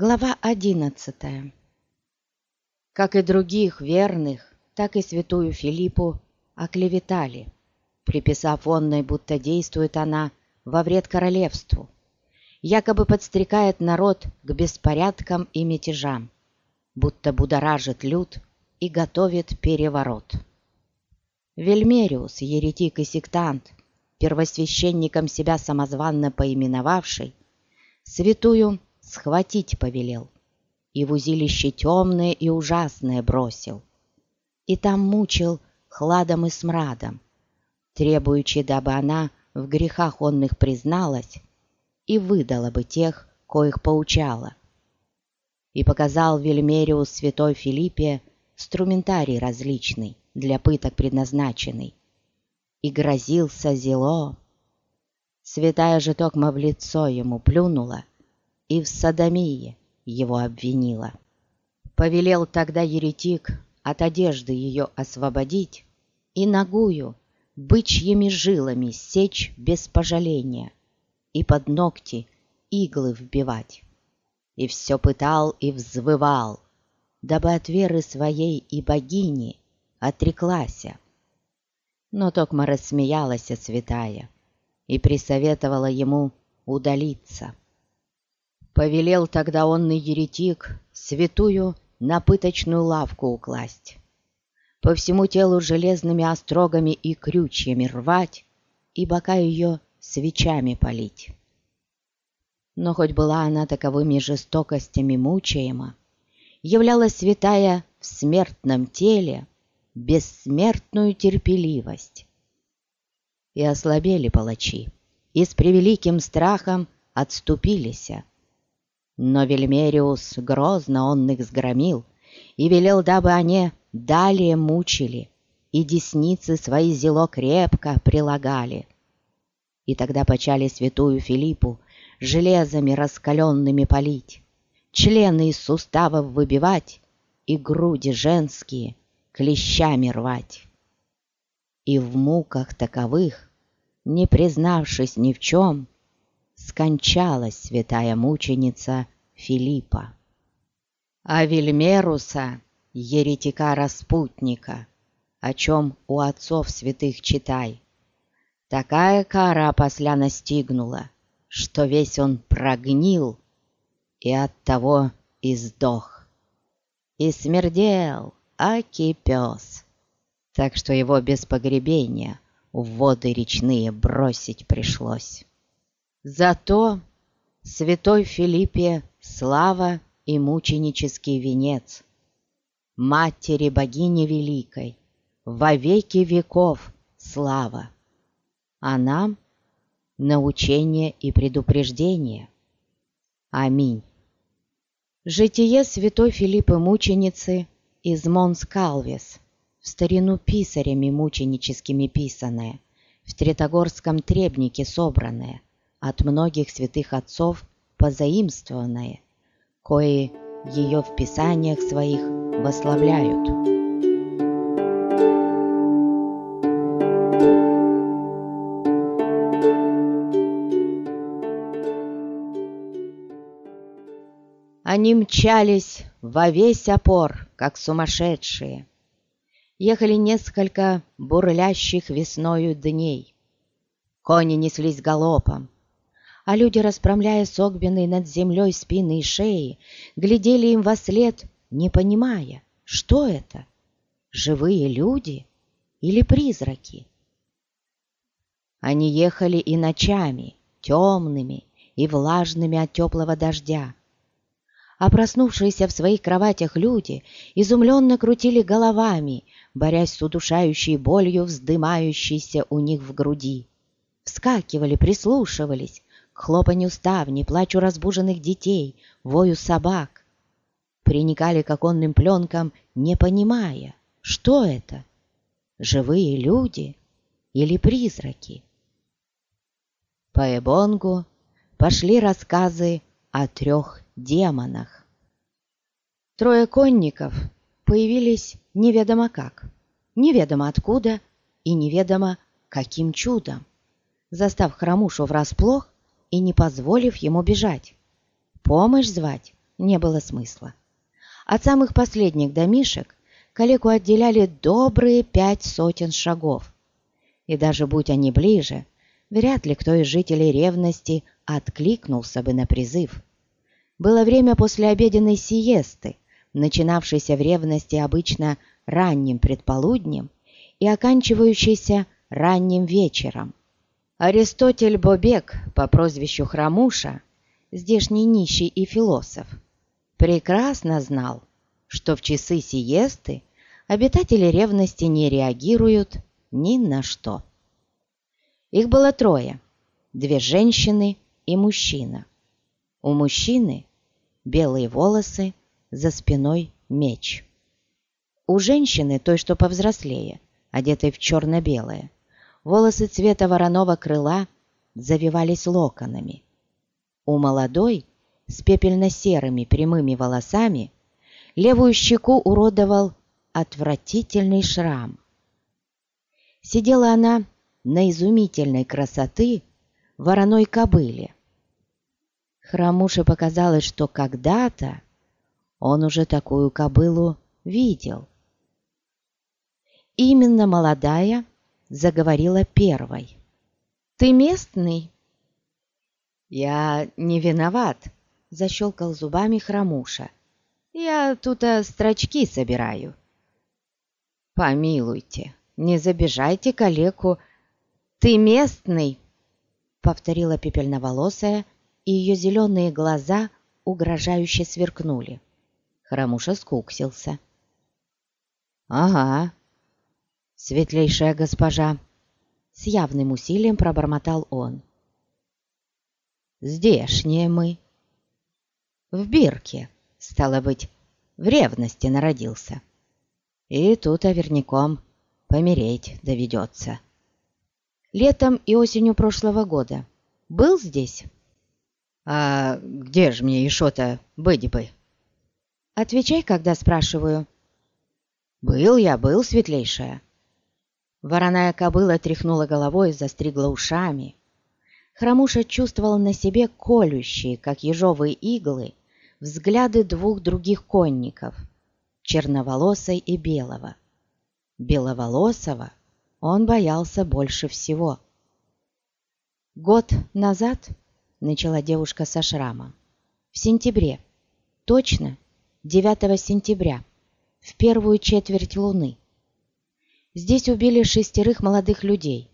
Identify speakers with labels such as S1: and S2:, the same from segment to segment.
S1: Глава одиннадцатая Как и других верных, так и святую Филиппу оклеветали, приписав онной, будто действует она во вред королевству, якобы подстрекает народ к беспорядкам и мятежам, будто будоражит люд и готовит переворот. Вельмериус, еретик и сектант, первосвященником себя самозванно поименовавший, святую схватить повелел и в узилище темное и ужасное бросил, и там мучил хладом и смрадом, требуючи, дабы она в грехах онных призналась и выдала бы тех, коих поучала. И показал Вельмериус святой Филиппе струментарий различный, для пыток предназначенный, и грозился зело. Святая же токма в лицо ему плюнула и в садомии его обвинила. Повелел тогда еретик от одежды ее освободить и ногую бычьими жилами сечь без пожаления и под ногти иглы вбивать. И все пытал и взвывал, дабы от веры своей и богини отреклася. Но Токма рассмеялась святая и присоветовала ему удалиться. Повелел тогда онный еретик святую на пыточную лавку укласть, по всему телу железными острогами и крючьями рвать и бока ее свечами полить. Но хоть была она таковыми жестокостями мучаема, являлась святая в смертном теле бессмертную терпеливость. И ослабели палачи, и с превеликим страхом отступилися, но Вельмериус грозно он их сгромил и велел, дабы они далее мучили и десницы свои зело крепко прилагали. И тогда почали святую Филиппу железами раскаленными полить, члены из суставов выбивать и груди женские клещами рвать. И в муках таковых, не признавшись ни в чем, скончалась святая мученица Филиппа. А Вельмеруса, еретика-распутника, о чем у отцов святых читай, такая кара опосля настигнула, что весь он прогнил и от того и сдох. И смердел, аки пес, так что его без погребения в воды речные бросить пришлось. Зато святой Филиппе слава и мученический венец. Матери богини великой, во веки веков слава. А нам научение и предупреждение. Аминь. Житие святой Филиппы мученицы из Монс Калвес, в старину писарями мученическими писанное, в Третогорском требнике собранное – от многих святых отцов позаимствованное, кои ее в писаниях своих восславляют. Они мчались во весь опор, как сумасшедшие. Ехали несколько бурлящих весною дней. Кони неслись галопом, а люди, расправляя согбенные над землей спины и шеи, глядели им во след, не понимая, что это, живые люди или призраки. Они ехали и ночами, темными и влажными от теплого дождя. А проснувшиеся в своих кроватях люди изумленно крутили головами, борясь с удушающей болью, вздымающейся у них в груди. Вскакивали, прислушивались, к хлопанью ставни, плачу разбуженных детей, вою собак. Приникали к оконным пленкам, не понимая, что это, живые люди или призраки. По Эбонгу пошли рассказы о трех демонах. Трое конников появились неведомо как, неведомо откуда и неведомо каким чудом, застав хромушу врасплох и не позволив ему бежать. Помощь звать не было смысла. От самых последних домишек калеку отделяли добрые пять сотен шагов. И даже будь они ближе, вряд ли кто из жителей ревности откликнулся бы на призыв. Было время после обеденной сиесты, начинавшейся в ревности обычно ранним предполуднем и оканчивающейся ранним вечером. Аристотель Бобек по прозвищу Храмуша, здешний нищий и философ, прекрасно знал, что в часы сиесты обитатели ревности не реагируют ни на что. Их было трое, две женщины и мужчина. У мужчины белые волосы, за спиной меч. У женщины, той, что повзрослее, одетой в черно-белое, волосы цвета вороного крыла завивались локонами. У молодой, с пепельно-серыми прямыми волосами, левую щеку уродовал отвратительный шрам. Сидела она на изумительной красоты вороной кобыле. Храмуше показалось, что когда-то он уже такую кобылу видел. Именно молодая заговорила первой. «Ты местный?» «Я не виноват», — защелкал зубами хромуша. «Я тут а, строчки собираю». «Помилуйте, не забежайте калеку. Ты местный?» — повторила пепельноволосая, и ее зеленые глаза угрожающе сверкнули. Хромуша скуксился. «Ага, светлейшая госпожа!» С явным усилием пробормотал он. «Здешние мы. В Бирке, стало быть, в ревности народился. И тут оверняком помереть доведется. Летом и осенью прошлого года был здесь?» «А где ж мне еще-то быть бы?» «Отвечай, когда спрашиваю». «Был я, был, светлейшая». Вороная кобыла тряхнула головой, застригла ушами. Хромуша чувствовал на себе колющие, как ежовые иглы, взгляды двух других конников — черноволосой и белого. Беловолосого он боялся больше всего. «Год назад», — начала девушка со шрамом, — «в сентябре, точно 9 сентября, в первую четверть луны. Здесь убили шестерых молодых людей,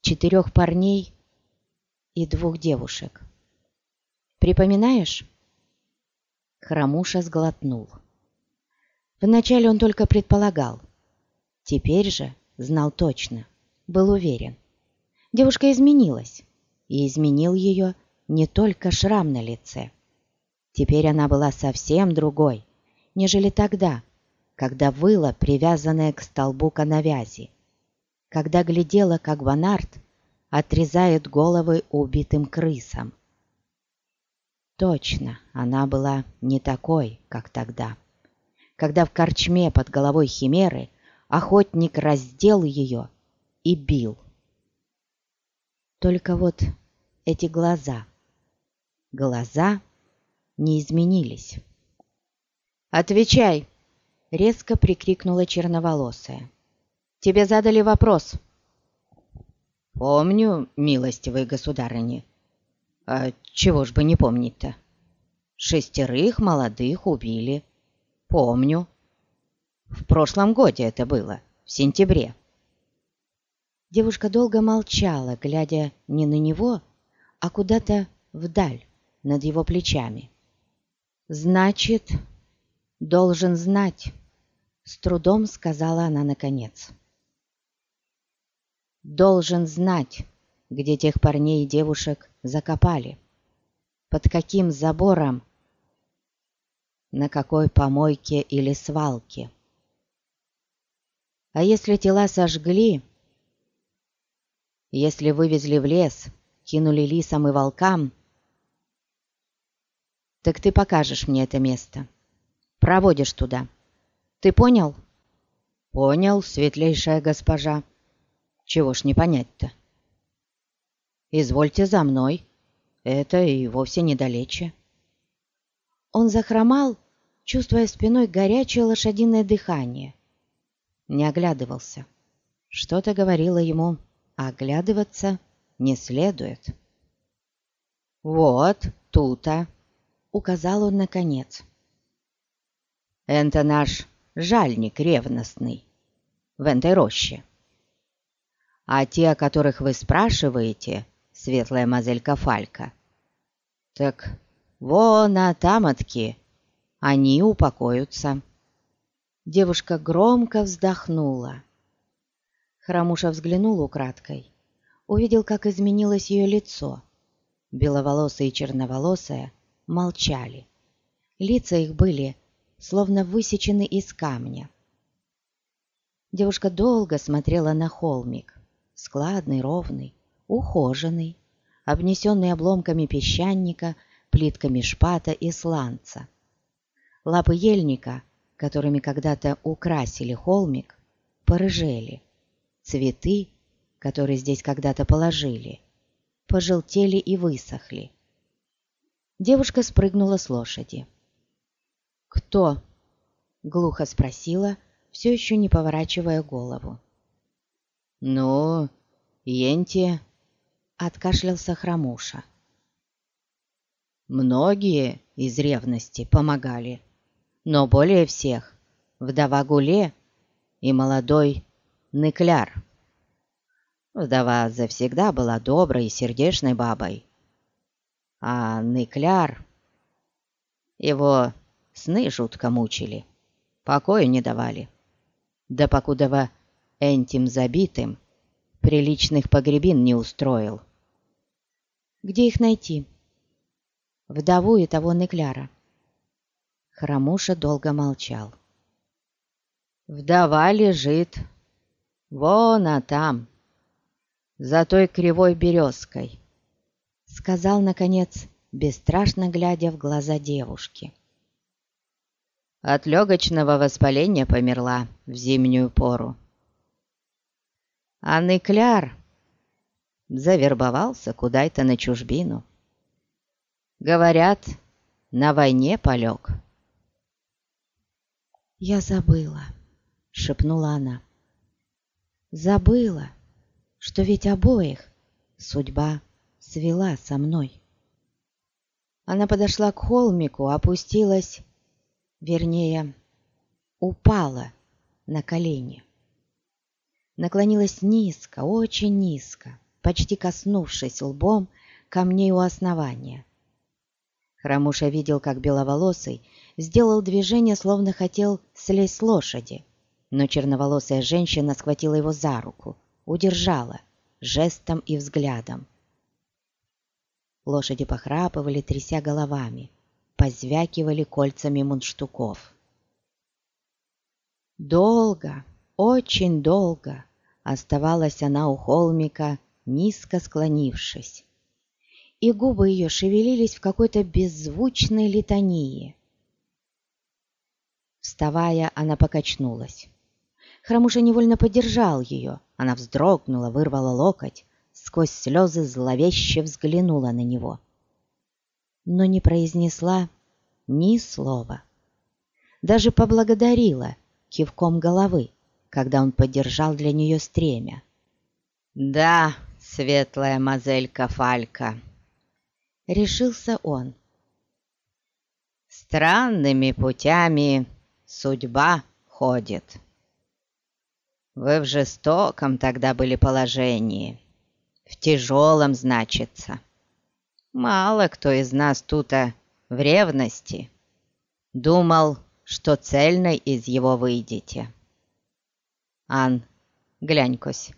S1: четырех парней и двух девушек. Припоминаешь? Храмуша сглотнул. Вначале он только предполагал. Теперь же знал точно, был уверен. Девушка изменилась, и изменил ее не только шрам на лице. Теперь она была совсем другой, нежели тогда, когда выла, привязанная к столбу коновязи, когда глядела, как Ванарт отрезает головы убитым крысам. Точно, она была не такой, как тогда, когда в корчме под головой химеры охотник раздел ее и бил. Только вот эти глаза, глаза не изменились. «Отвечай!» — резко прикрикнула черноволосая. «Тебе задали вопрос». «Помню, милостивые государыни. А чего ж бы не помнить-то? Шестерых молодых убили. Помню. В прошлом годе это было, в сентябре». Девушка долго молчала, глядя не на него, а куда-то вдаль, над его плечами. «Значит, должен знать», — с трудом сказала она наконец. «Должен знать, где тех парней и девушек закопали, под каким забором, на какой помойке или свалке. А если тела сожгли, если вывезли в лес, кинули лисам и волкам, так ты покажешь мне это место» проводишь туда. Ты понял?» «Понял, светлейшая госпожа. Чего ж не понять-то?» «Извольте за мной. Это и вовсе недалече». Он захромал, чувствуя спиной горячее лошадиное дыхание. Не оглядывался. Что-то говорило ему, оглядываться не следует. «Вот, тута!» — указал он наконец. «Это наш жальник ревностный в этой роще. А те, о которых вы спрашиваете, светлая мазелька Фалька, так вон, а они упокоятся». Девушка громко вздохнула. Храмуша взглянул украдкой, увидел, как изменилось ее лицо. Беловолосые и черноволосая молчали. Лица их были словно высечены из камня. Девушка долго смотрела на холмик, складный, ровный, ухоженный, обнесенный обломками песчаника, плитками шпата и сланца. Лапы ельника — которыми когда-то украсили холмик, порыжели. Цветы, которые здесь когда-то положили, пожелтели и высохли. Девушка спрыгнула с лошади. «Кто?» — глухо спросила, все еще не поворачивая голову. «Ну, Енти», — откашлялся Хромуша. «Многие из ревности помогали но более всех вдова Гуле и молодой Ныкляр. Вдова завсегда была доброй и сердечной бабой, а Ныкляр... Его сны жутко мучили, покоя не давали. Да покудова энтим забитым приличных погребин не устроил. Где их найти? Вдову и того Ныкляра. Хромуша долго молчал. «Вдова лежит. Вон а там, за той кривой березкой», — сказал, наконец, бесстрашно глядя в глаза девушки. От легочного воспаления померла в зимнюю пору. А Ныкляр завербовался куда-то на чужбину. Говорят, на войне полег. «Я забыла», — шепнула она. «Забыла, что ведь обоих судьба свела со мной». Она подошла к холмику, опустилась, вернее, упала на колени. Наклонилась низко, очень низко, почти коснувшись лбом камней у основания. Храмуша видел, как беловолосый сделал движение, словно хотел слезть с лошади. Но черноволосая женщина схватила его за руку, удержала жестом и взглядом. Лошади похрапывали, тряся головами, позвякивали кольцами мундштуков. Долго, очень долго оставалась она у холмика, низко склонившись, и губы ее шевелились в какой-то беззвучной литании. Вставая, она покачнулась. Храмуша невольно поддержал ее. Она вздрогнула, вырвала локоть, сквозь слезы зловеще взглянула на него. Но не произнесла ни слова. Даже поблагодарила кивком головы, когда он поддержал для нее стремя. «Да, светлая мазелька Фалька!» Решился он. «Странными путями судьба ходит. Вы в жестоком тогда были положении, в тяжелом, значится. Мало кто из нас тут в ревности думал, что цельной из его выйдете. Ан, глянь-кось,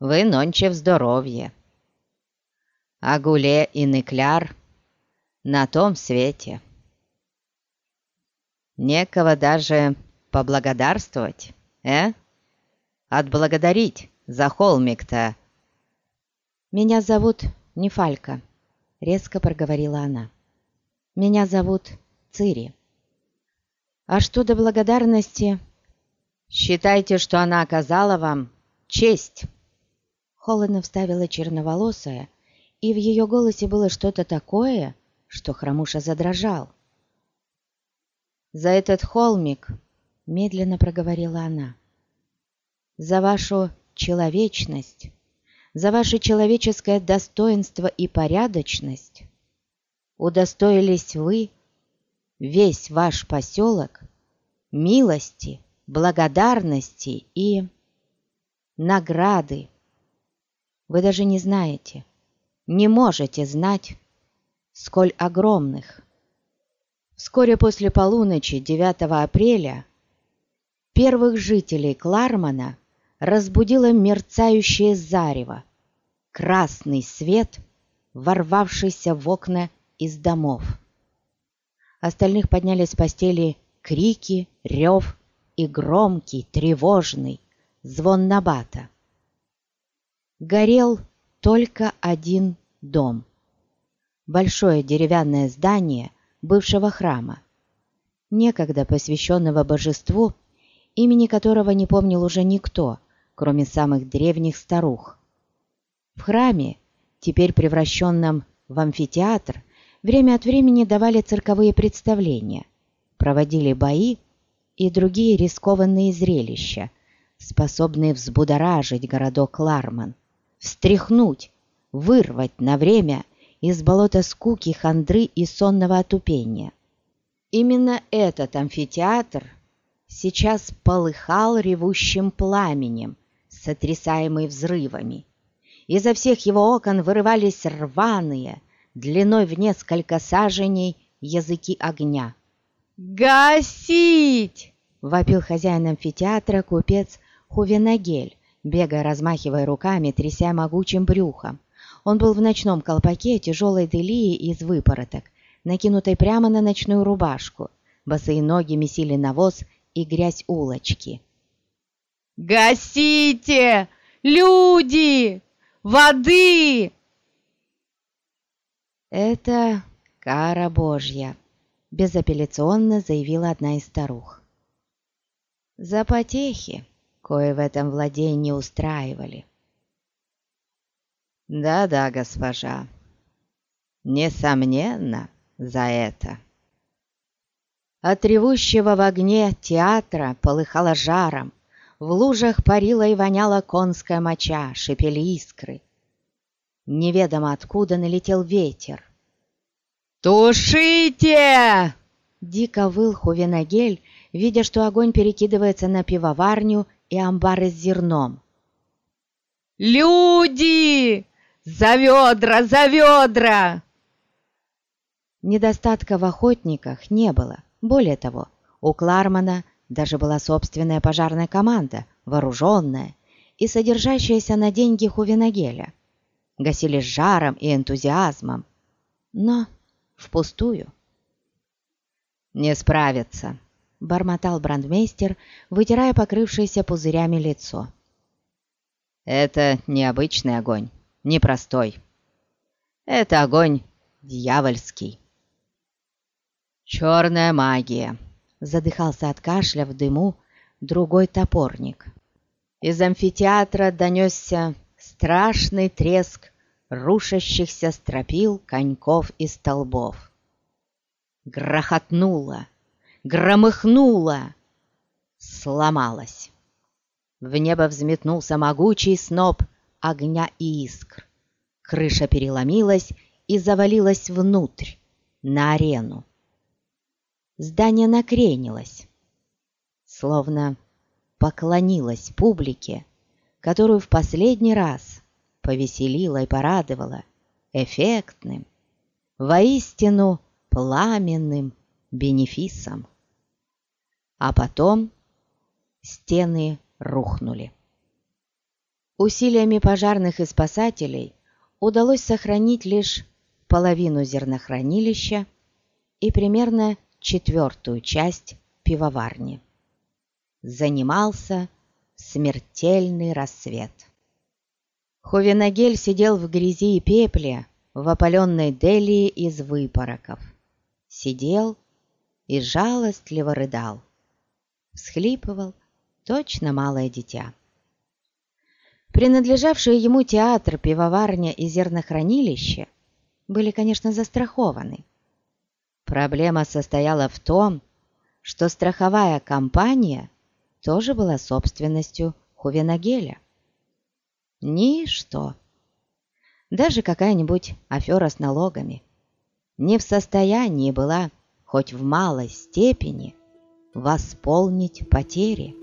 S1: вы нонче в здоровье. А Гуле и Ныкляр на том свете — Некого даже поблагодарствовать, э? Отблагодарить за холмик-то. «Меня зовут Нефалька», — резко проговорила она. «Меня зовут Цири. А что до благодарности...» «Считайте, что она оказала вам честь!» Холодно вставила черноволосая, и в ее голосе было что-то такое, что Хромуша задрожал. за этот холмик, медленно проговорила она, за вашу человечность, за ваше человеческое достоинство и порядочность удостоились вы, весь ваш поселок, милости, благодарности и награды. Вы даже не знаете, не можете знать, сколь огромных. Вскоре после полуночи 9 апреля первых жителей Клармана разбудило мерцающее зарево, красный свет, ворвавшийся в окна из домов. Остальных подняли с постели крики, рев и громкий, тревожный звон набата. Горел только один дом. Большое деревянное здание бывшего храма, некогда посвященного божеству, имени которого не помнил уже никто, кроме самых древних старух. В храме, теперь превращенном в амфитеатр, время от времени давали цирковые представления, проводили бои и другие рискованные зрелища, способные взбудоражить городок Ларман, встряхнуть, вырвать на время из болота скуки, хандры и сонного отупения. Именно этот амфитеатр сейчас полыхал ревущим пламенем, сотрясаемый взрывами. Изо всех его окон вырывались рваные, длиной в несколько саженей, языки огня. «Гасить!» — вопил хозяин амфитеатра купец Хувенагель, бегая, размахивая руками, тряся могучим брюхом. Он был в ночном колпаке тяжелой делии из выпороток, накинутой прямо на ночную рубашку. Босые ноги месили навоз и грязь улочки. «Гасите! Люди! Воды!» «Это кара Божья», — безапелляционно заявила одна из старух. «За потехи, кое в этом владении устраивали».
S2: Да-да, госпожа, несомненно, за это.
S1: От ревущего в огне театра полыхало жаром, в лужах парила и воняла конская моча, шипели искры. Неведомо откуда налетел ветер. «Тушите!» Дико выл Хувенагель, видя, что огонь перекидывается на пивоварню и амбары с зерном. «Люди! За ведра, за ведра!» Недостатка в охотниках не было. Более того, у Клармана даже была собственная пожарная команда, вооруженная и содержащаяся на деньги Хувенагеля. Гасили с жаром и энтузиазмом, но впустую. «Не справятся», — бормотал брандмейстер, вытирая покрывшееся пузырями лицо. «Это необычный огонь непростой. Это огонь дьявольский. «Черная магия!» — задыхался от кашля в дыму другой топорник. Из амфитеатра донесся страшный треск рушащихся стропил, коньков и столбов. Грохотнуло, громыхнуло, сломалось. В небо взметнулся могучий сноп огня и искр. Крыша переломилась и завалилась внутрь, на арену. Здание накренилось, словно поклонилось публике, которую в последний раз повеселила и порадовала эффектным, воистину пламенным бенефисом. А потом стены рухнули. Усилиями пожарных и спасателей удалось сохранить лишь половину зернохранилища и примерно четвертую часть пивоварни. Занимался смертельный рассвет. Хувенагель сидел в грязи и пепле в опаленной делии из выпороков. Сидел и жалостливо рыдал. Всхлипывал точно малое дитя. Принадлежавшие ему театр, пивоварня и зернохранилище были, конечно, застрахованы. Проблема состояла в том, что страховая компания тоже была собственностью Хувенагеля. Ничто, даже какая-нибудь афера с налогами, не в состоянии была хоть в малой степени восполнить потери.